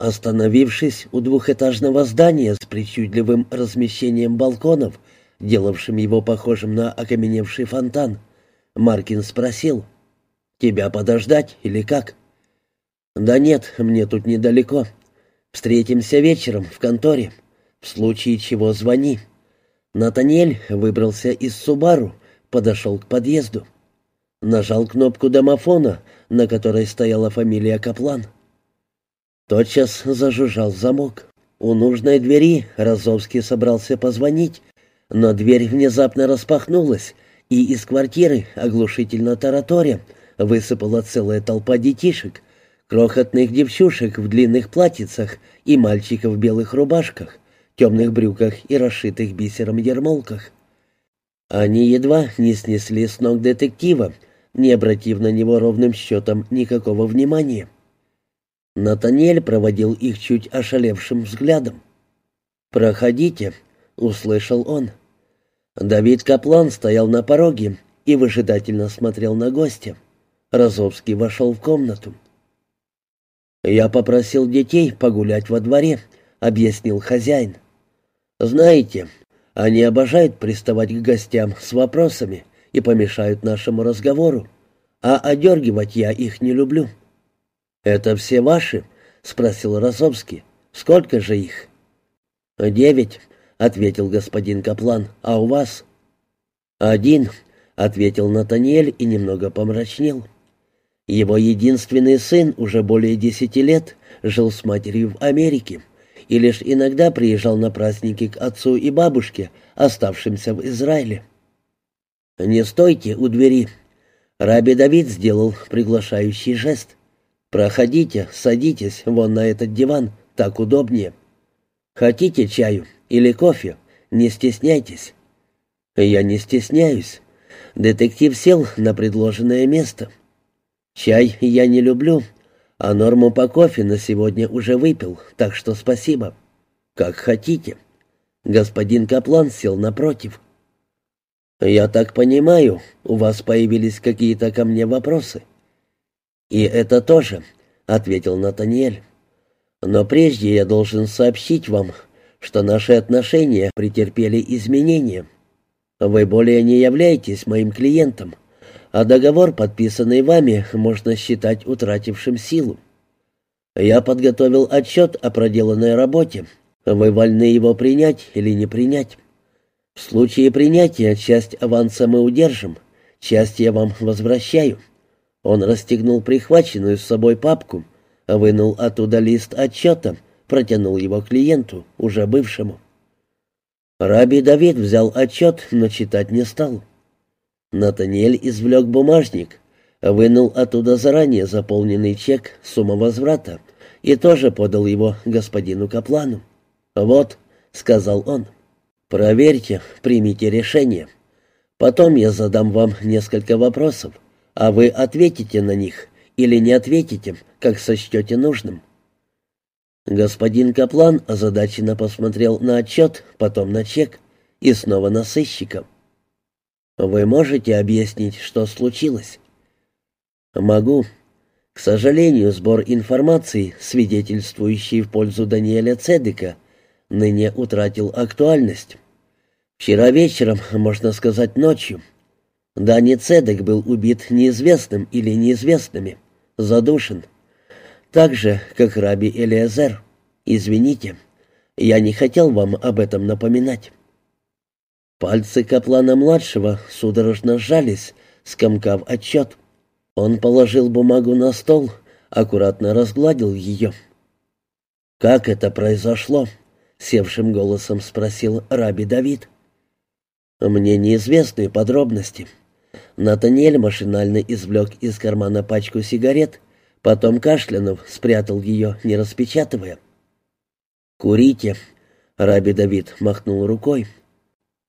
Остановившись у двухэтажного здания с причудливым размещением балконов, делавшим его похожим на окаменевший фонтан, Маркин спросил, «Тебя подождать или как?» «Да нет, мне тут недалеко. Встретимся вечером в конторе. В случае чего звони». Натаниэль выбрался из Субару, подошел к подъезду. Нажал кнопку домофона, на которой стояла фамилия Каплан. Тотчас зажужжал замок. У нужной двери Розовский собрался позвонить, но дверь внезапно распахнулась, и из квартиры, оглушительно тараторя, высыпала целая толпа детишек, крохотных девчушек в длинных платьицах и мальчиков в белых рубашках, темных брюках и расшитых бисером ермолках. Они едва не снесли с ног детектива, не обратив на него ровным счетом никакого внимания. Натаниэль проводил их чуть ошалевшим взглядом. «Проходите», — услышал он. Давид Каплан стоял на пороге и выжидательно смотрел на гостя. Розовский вошел в комнату. «Я попросил детей погулять во дворе», — объяснил хозяин. «Знаете, они обожают приставать к гостям с вопросами и помешают нашему разговору, а одергивать я их не люблю». «Это все ваши?» — спросил Розовский. «Сколько же их?» «Девять», — ответил господин Каплан. «А у вас?» «Один», — ответил Натаниэль и немного помрачнел. Его единственный сын уже более десяти лет жил с матерью в Америке и лишь иногда приезжал на праздники к отцу и бабушке, оставшимся в Израиле. «Не стойте у двери!» Раби Давид сделал приглашающий жест. «Проходите, садитесь вон на этот диван, так удобнее. Хотите чаю или кофе? Не стесняйтесь». «Я не стесняюсь». Детектив сел на предложенное место. «Чай я не люблю, а норму по кофе на сегодня уже выпил, так что спасибо. Как хотите». Господин Каплан сел напротив. «Я так понимаю, у вас появились какие-то ко мне вопросы?» «И это тоже», — ответил Натаниэль. «Но прежде я должен сообщить вам, что наши отношения претерпели изменения. Вы более не являетесь моим клиентом, а договор, подписанный вами, можно считать утратившим силу. Я подготовил отчет о проделанной работе. Вы вольны его принять или не принять. В случае принятия часть аванса мы удержим, часть я вам возвращаю». Он расстегнул прихваченную с собой папку, вынул оттуда лист отчета, протянул его клиенту, уже бывшему. Раби Давид взял отчет, но читать не стал. Натаниэль извлек бумажник, вынул оттуда заранее заполненный чек, сумма возврата, и тоже подал его господину Каплану. «Вот», — сказал он, — «проверьте, примите решение. Потом я задам вам несколько вопросов а вы ответите на них или не ответите, как сочтете нужным». Господин Каплан озадаченно посмотрел на отчет, потом на чек и снова на сыщика. «Вы можете объяснить, что случилось?» «Могу. К сожалению, сбор информации, свидетельствующий в пользу Даниэля Цедека, ныне утратил актуальность. Вчера вечером, можно сказать, ночью, Дани Цедек был убит неизвестным или неизвестными, задушен. Так же, как раби Элиазер. Извините, я не хотел вам об этом напоминать. Пальцы Каплана-младшего судорожно сжались, скомкав отчет. Он положил бумагу на стол, аккуратно разгладил ее. «Как это произошло?» — севшим голосом спросил раби Давид. «Мне неизвестны подробности». Натаниэль машинально извлек из кармана пачку сигарет, потом кашлянув спрятал ее, не распечатывая. «Курите», — Раби Давид махнул рукой.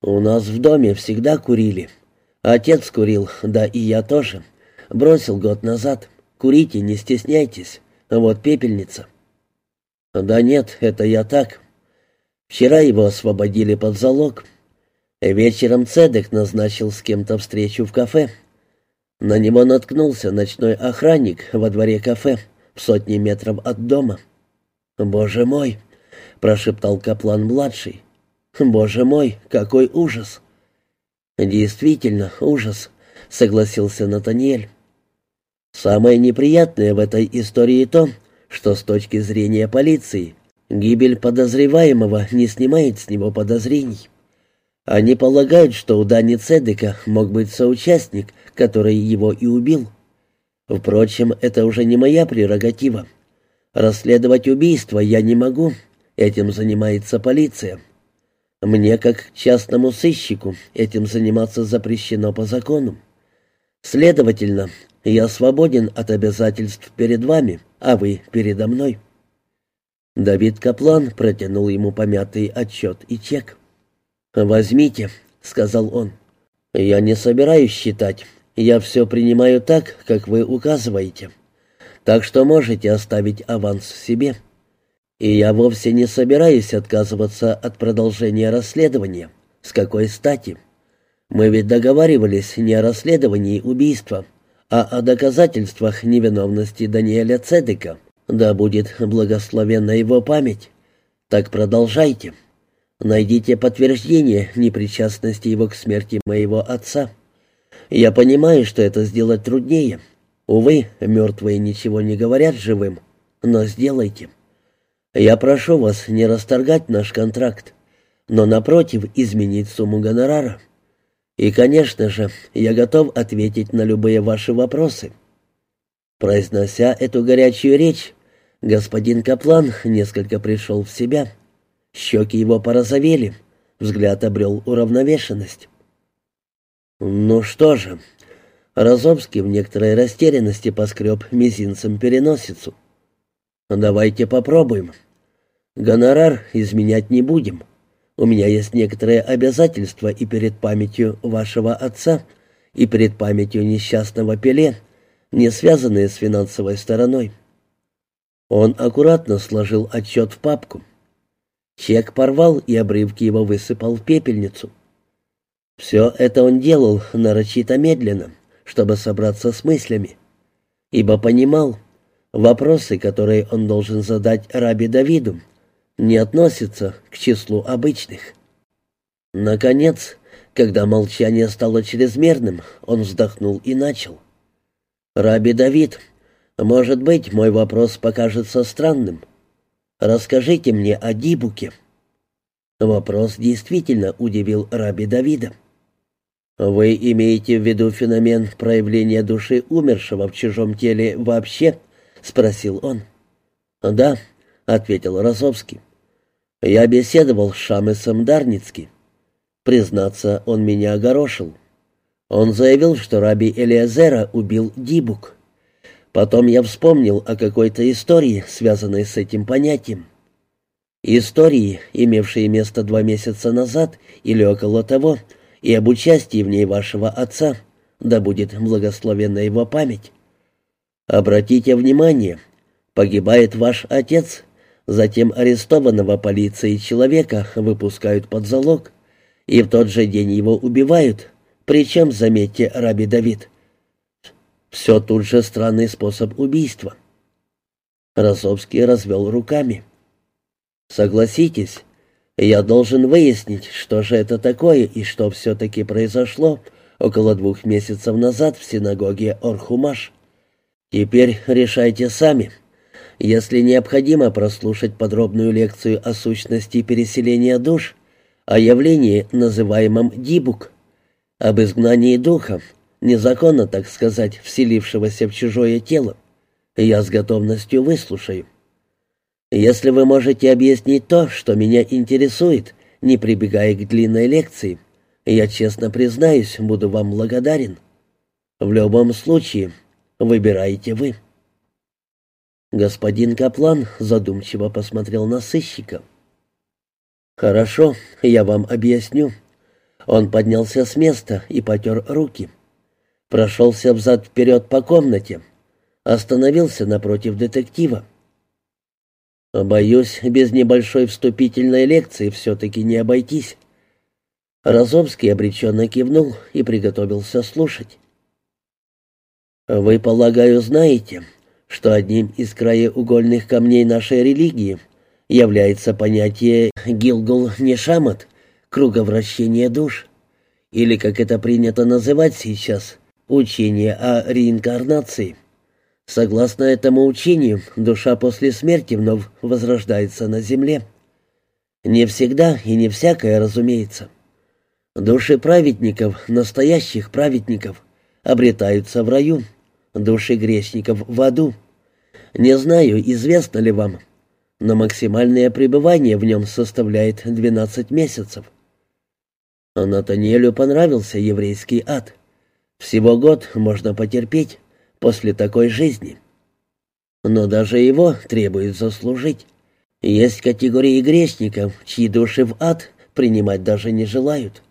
«У нас в доме всегда курили. Отец курил, да и я тоже. Бросил год назад. Курите, не стесняйтесь. Вот пепельница». «Да нет, это я так. Вчера его освободили под залог». Вечером Цедек назначил с кем-то встречу в кафе. На него наткнулся ночной охранник во дворе кафе в сотни метров от дома. «Боже мой!» — прошептал Каплан-младший. «Боже мой, какой ужас!» «Действительно, ужас», — согласился Натаниэль. «Самое неприятное в этой истории то, что с точки зрения полиции гибель подозреваемого не снимает с него подозрений. Они полагают, что у Дани Цедека мог быть соучастник, который его и убил. Впрочем, это уже не моя прерогатива. Расследовать убийство я не могу, этим занимается полиция. Мне, как частному сыщику, этим заниматься запрещено по закону. Следовательно, я свободен от обязательств перед вами, а вы передо мной». Давид Каплан протянул ему помятый отчет и чек. «Возьмите», — сказал он. «Я не собираюсь считать. Я все принимаю так, как вы указываете. Так что можете оставить аванс себе. И я вовсе не собираюсь отказываться от продолжения расследования. С какой стати? Мы ведь договаривались не о расследовании убийства, а о доказательствах невиновности Даниэля Цедека. Да будет благословенна его память. Так продолжайте». Найдите подтверждение непричастности его к смерти моего отца. Я понимаю, что это сделать труднее. Увы, мертвые ничего не говорят живым, но сделайте. Я прошу вас не расторгать наш контракт, но, напротив, изменить сумму гонорара. И, конечно же, я готов ответить на любые ваши вопросы». Произнося эту горячую речь, господин Каплан несколько пришел в себя. Щеки его порозовели, взгляд обрел уравновешенность. «Ну что же?» Розовский в некоторой растерянности поскреб мизинцем переносицу. «Давайте попробуем. Гонорар изменять не будем. У меня есть некоторые обязательства и перед памятью вашего отца, и перед памятью несчастного Пеле, не связанные с финансовой стороной». Он аккуратно сложил отчет в папку. Чек порвал, и обрывки его высыпал в пепельницу. Все это он делал нарочито медленно, чтобы собраться с мыслями, ибо понимал, вопросы, которые он должен задать Раби Давиду, не относятся к числу обычных. Наконец, когда молчание стало чрезмерным, он вздохнул и начал. «Раби Давид, может быть, мой вопрос покажется странным, «Расскажите мне о Дибуке». Вопрос действительно удивил Раби Давида. «Вы имеете в виду феномен проявления души умершего в чужом теле вообще?» — спросил он. «Да», — ответил Розовский. «Я беседовал с Шамесом Дарницки. Признаться, он меня огорошил. Он заявил, что раби Элиазера убил Дибук. Потом я вспомнил о какой-то истории, связанной с этим понятием. Истории, имевшие место два месяца назад или около того, и об участии в ней вашего отца, да будет благословенна его память. Обратите внимание, погибает ваш отец, затем арестованного полицией человека выпускают под залог, и в тот же день его убивают, причем, заметьте, Раби Давид, все тут же странный способ убийства. Розовский развел руками. «Согласитесь, я должен выяснить, что же это такое и что все-таки произошло около двух месяцев назад в синагоге Орхумаш. Теперь решайте сами. Если необходимо прослушать подробную лекцию о сущности переселения душ, о явлении, называемом Дибук, об изгнании духа, незаконно, так сказать, вселившегося в чужое тело. Я с готовностью выслушаю. Если вы можете объяснить то, что меня интересует, не прибегая к длинной лекции, я честно признаюсь, буду вам благодарен. В любом случае, выбираете вы». Господин Каплан задумчиво посмотрел на сыщика. «Хорошо, я вам объясню». Он поднялся с места и потер руки прошелся взад-вперед по комнате, остановился напротив детектива. «Боюсь, без небольшой вступительной лекции все-таки не обойтись». Розовский обреченно кивнул и приготовился слушать. «Вы, полагаю, знаете, что одним из краеугольных камней нашей религии является понятие Гилгул-Нешамат, круговращение душ, или, как это принято называть сейчас, учение о реинкарнации. Согласно этому учению, душа после смерти вновь возрождается на земле. Не всегда и не всякое, разумеется. Души праведников, настоящих праведников, обретаются в раю, души грешников в аду. Не знаю, известно ли вам, но максимальное пребывание в нем составляет 12 месяцев. Натаниэлю понравился еврейский ад. Всего год можно потерпеть после такой жизни. Но даже его требует заслужить. Есть категории грешников, чьи души в ад принимать даже не желают.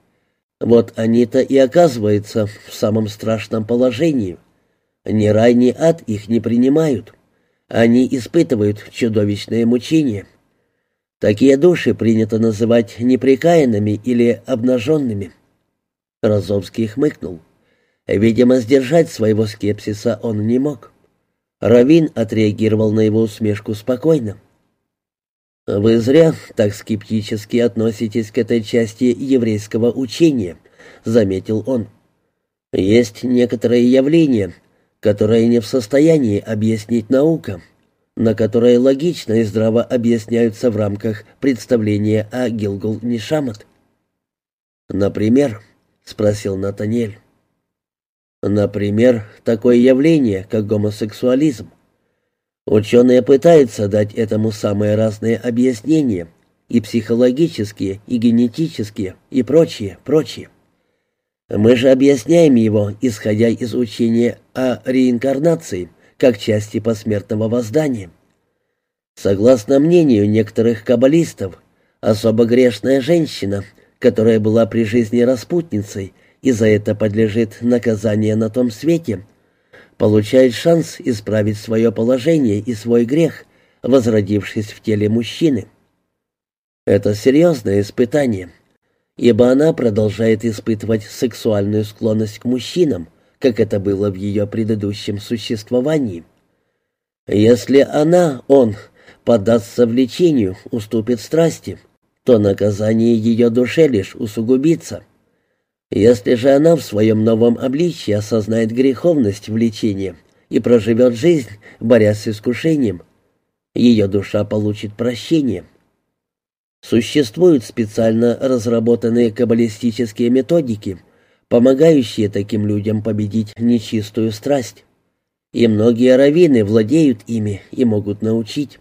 Вот они-то и оказываются в самом страшном положении. Ни рай, ни ад их не принимают. Они испытывают чудовищные мучения. Такие души принято называть неприкаянными или обнаженными. Розовский хмыкнул. Видимо, сдержать своего скепсиса он не мог. Равин отреагировал на его усмешку спокойно. «Вы зря так скептически относитесь к этой части еврейского учения», — заметил он. «Есть некоторые явления, которые не в состоянии объяснить наука, на которые логично и здраво объясняются в рамках представления о Гилгул-Нишамат». «Например?» — спросил Натаниэль. «Например, такое явление, как гомосексуализм. Ученые пытаются дать этому самые разные объяснения, и психологические, и генетические, и прочие, прочие. Мы же объясняем его, исходя из учения о реинкарнации, как части посмертного воздания. Согласно мнению некоторых каббалистов, особо грешная женщина, которая была при жизни распутницей и за это подлежит наказание на том свете – получает шанс исправить свое положение и свой грех, возродившись в теле мужчины. Это серьезное испытание, ибо она продолжает испытывать сексуальную склонность к мужчинам, как это было в ее предыдущем существовании. Если она, он, поддастся влечению, уступит страсти, то наказание ее душе лишь усугубится. Если же она в своем новом обличье осознает греховность влечения и проживет жизнь, борясь с искушением, ее душа получит прощение. Существуют специально разработанные каббалистические методики, помогающие таким людям победить нечистую страсть. И многие раввины владеют ими и могут научить.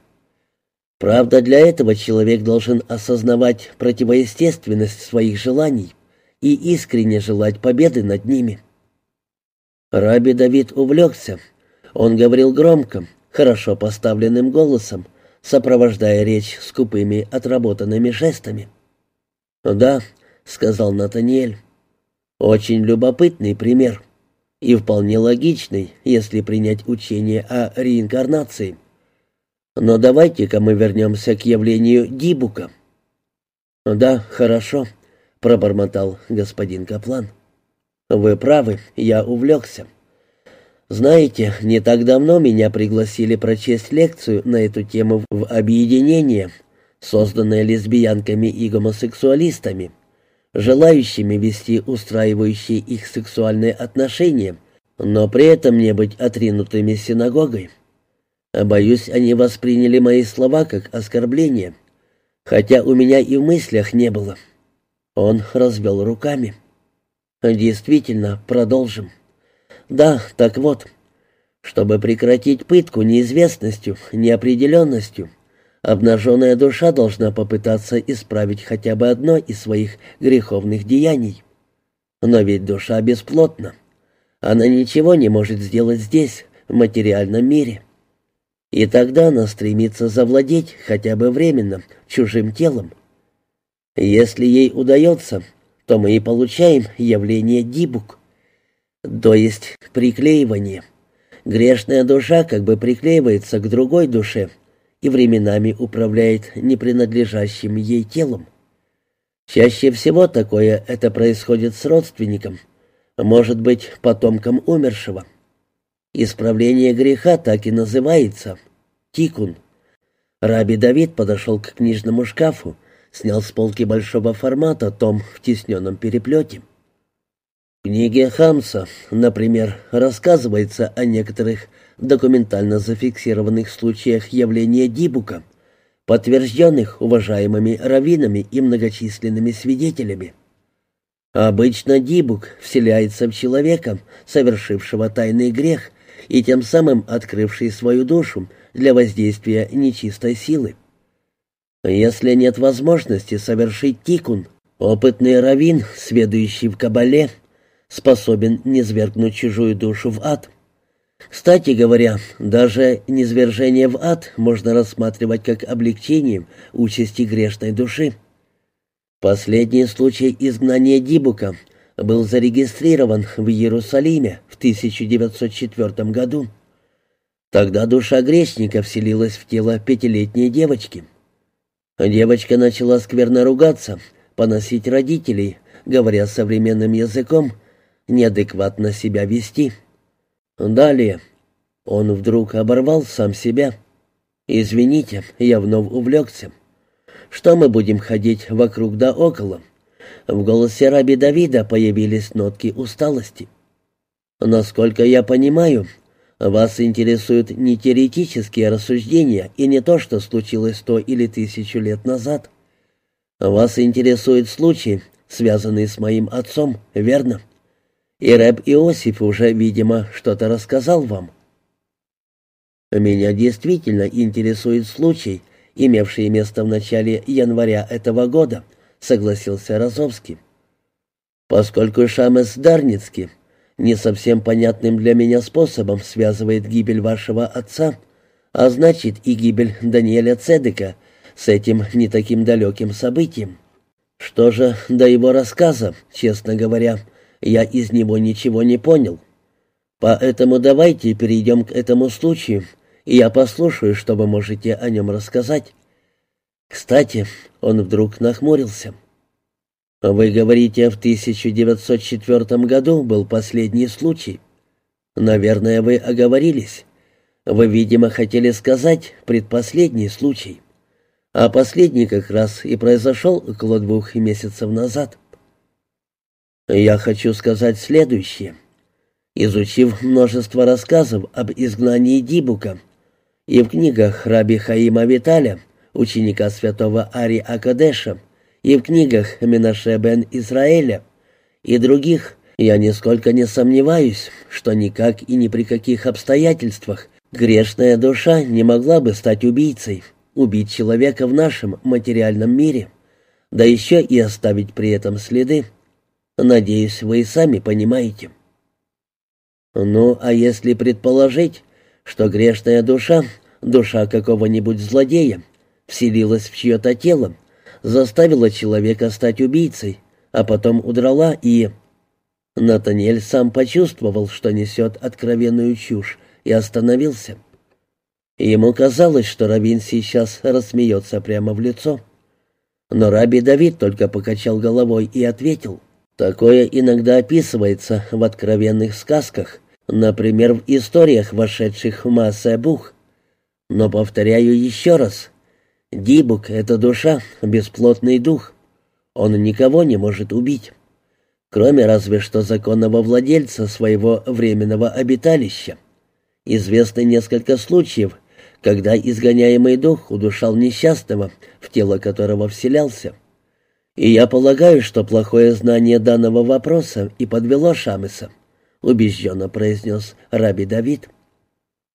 Правда, для этого человек должен осознавать противоестественность своих желаний и искренне желать победы над ними. Раби Давид увлекся. Он говорил громко, хорошо поставленным голосом, сопровождая речь скупыми отработанными жестами. «Да», — сказал Натаниэль, — «очень любопытный пример и вполне логичный, если принять учение о реинкарнации. Но давайте-ка мы вернемся к явлению Дибука». «Да, хорошо», — пробормотал господин Каплан. «Вы правы, я увлекся. Знаете, не так давно меня пригласили прочесть лекцию на эту тему в объединение, созданное лесбиянками и гомосексуалистами, желающими вести устраивающие их сексуальные отношения, но при этом не быть отринутыми синагогой. Боюсь, они восприняли мои слова как оскорбление, хотя у меня и в мыслях не было». Он развел руками. «Действительно, продолжим. Да, так вот, чтобы прекратить пытку неизвестностью, неопределенностью, обнаженная душа должна попытаться исправить хотя бы одно из своих греховных деяний. Но ведь душа бесплотна. Она ничего не может сделать здесь, в материальном мире. И тогда она стремится завладеть хотя бы временно чужим телом. Если ей удается, то мы и получаем явление дибук, то есть приклеивание. Грешная душа как бы приклеивается к другой душе и временами управляет непринадлежащим ей телом. Чаще всего такое это происходит с родственником, может быть, потомком умершего. Исправление греха так и называется – тикун – Раби Давид подошел к книжному шкафу, снял с полки большого формата том в тисненном переплете. В книге Хамса, например, рассказывается о некоторых документально зафиксированных случаях явления Дибука, подтвержденных уважаемыми раввинами и многочисленными свидетелями. Обычно Дибук вселяется в человека, совершившего тайный грех, и тем самым открывший свою душу для воздействия нечистой силы. Если нет возможности совершить тикун, опытный раввин, сведущий в кабале, способен низвергнуть чужую душу в ад. Кстати говоря, даже низвержение в ад можно рассматривать как облегчение участи грешной души. Последний случай изгнания Дибука был зарегистрирован в Иерусалиме в 1904 году. Тогда душа грешника вселилась в тело пятилетней девочки. Девочка начала скверно ругаться, поносить родителей, говоря современным языком, неадекватно себя вести. Далее он вдруг оборвал сам себя. «Извините, я вновь увлекся. Что мы будем ходить вокруг да около?» В голосе раби Давида появились нотки усталости. «Насколько я понимаю, вас интересуют не теоретические рассуждения и не то, что случилось сто или тысячу лет назад. Вас интересует случай, связанный с моим отцом, верно?» И рэб Иосиф уже, видимо, что-то рассказал вам. Меня действительно интересует случай, имевший место в начале января этого года, согласился Розовский. Поскольку Шамес Дарницкий не совсем понятным для меня способом связывает гибель вашего отца, а значит и гибель Даниэля Цедека с этим не таким далеким событием. Что же до его рассказа, честно говоря, — я из него ничего не понял. Поэтому давайте перейдем к этому случаю, и я послушаю, что вы можете о нем рассказать. Кстати, он вдруг нахмурился. Вы говорите, в 1904 году был последний случай. Наверное, вы оговорились. Вы, видимо, хотели сказать предпоследний случай. А последний как раз и произошел около двух месяцев назад. Я хочу сказать следующее. Изучив множество рассказов об изгнании Дибука и в книгах Раби Хаима Виталя, ученика святого Ари Акадеша, и в книгах Менаше бен Израиля и других, я нисколько не сомневаюсь, что никак и ни при каких обстоятельствах грешная душа не могла бы стать убийцей, убить человека в нашем материальном мире, да еще и оставить при этом следы. Надеюсь, вы и сами понимаете. Ну, а если предположить, что грешная душа, душа какого-нибудь злодея, вселилась в чье-то тело, заставила человека стать убийцей, а потом удрала и... Натаниэль сам почувствовал, что несет откровенную чушь, и остановился. Ему казалось, что Равин сейчас рассмеется прямо в лицо. Но Раби Давид только покачал головой и ответил — Такое иногда описывается в откровенных сказках, например, в историях, вошедших в Маасебух. Но повторяю еще раз, Дибук — это душа, бесплотный дух. Он никого не может убить, кроме разве что законного владельца своего временного обиталища. Известно несколько случаев, когда изгоняемый дух удушал несчастного, в тело которого вселялся. И я полагаю, что плохое знание данного вопроса и подвело Шамеса, убежденно произнес Раби Давид.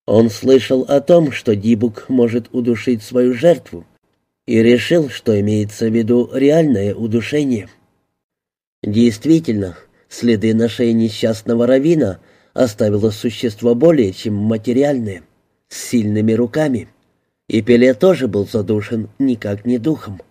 Он слышал о том, что Дибук может удушить свою жертву, и решил, что имеется в виду реальное удушение. Действительно, следы на шее несчастного равина оставило существо более чем материальное, с сильными руками. И Пеле тоже был задушен никак не духом.